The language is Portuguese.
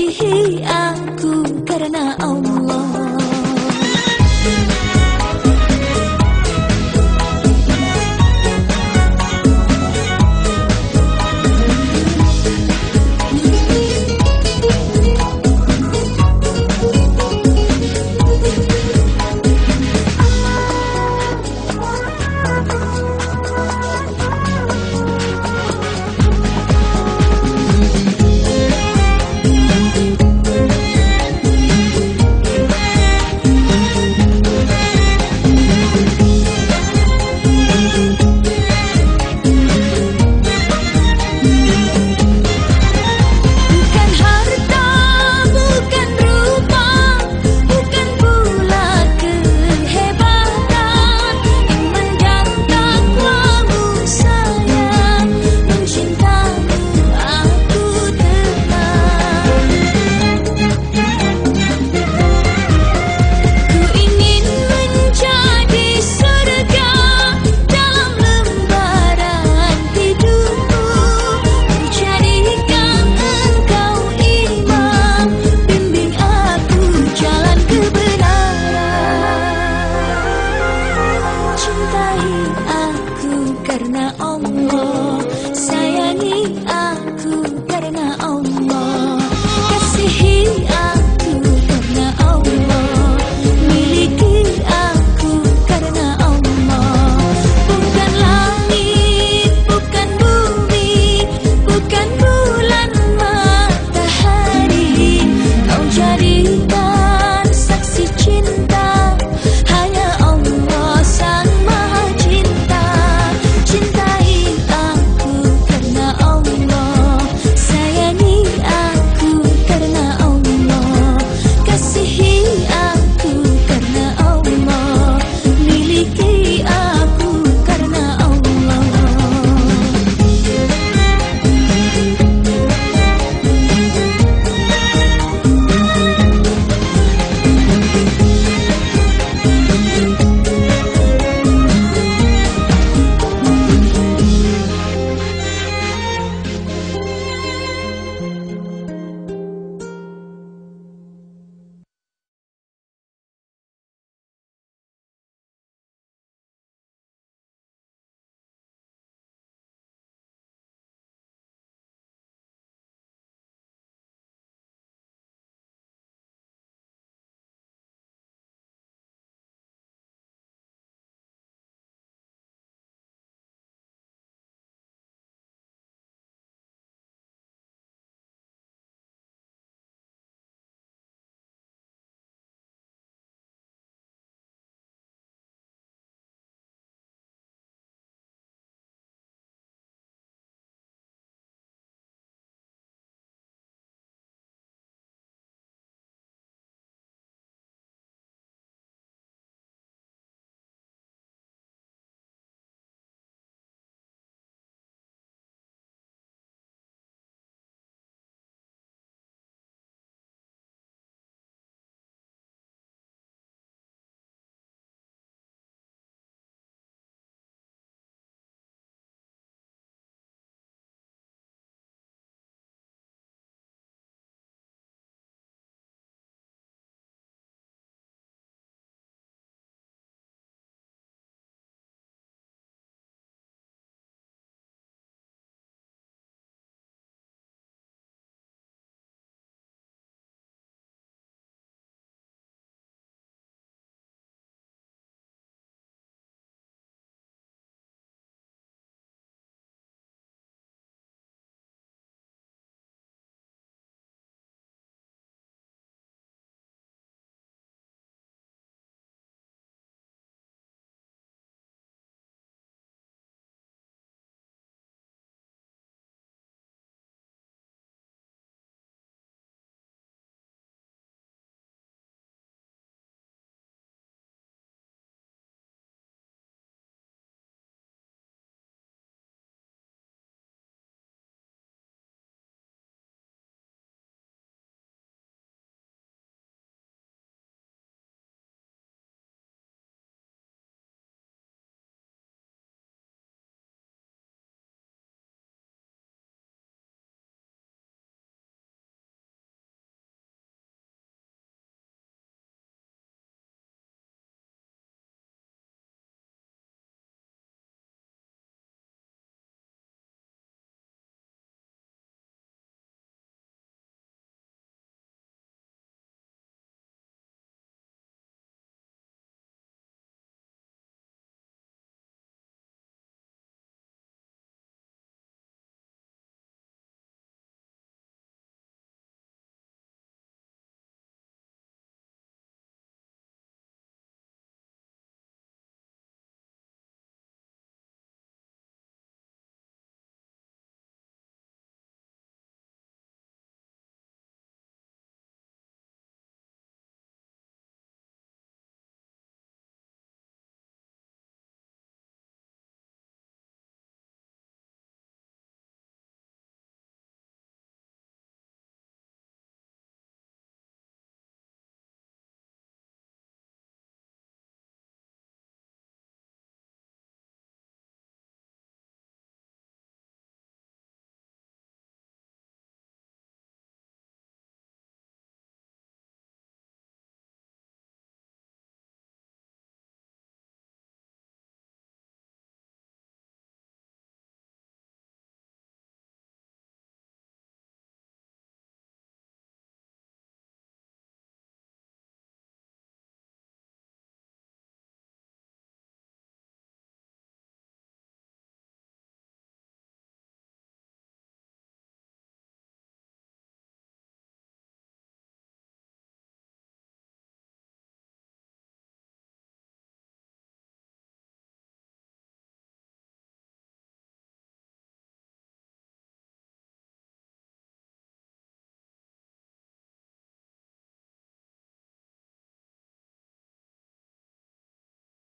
mengasihi aku karena Allah.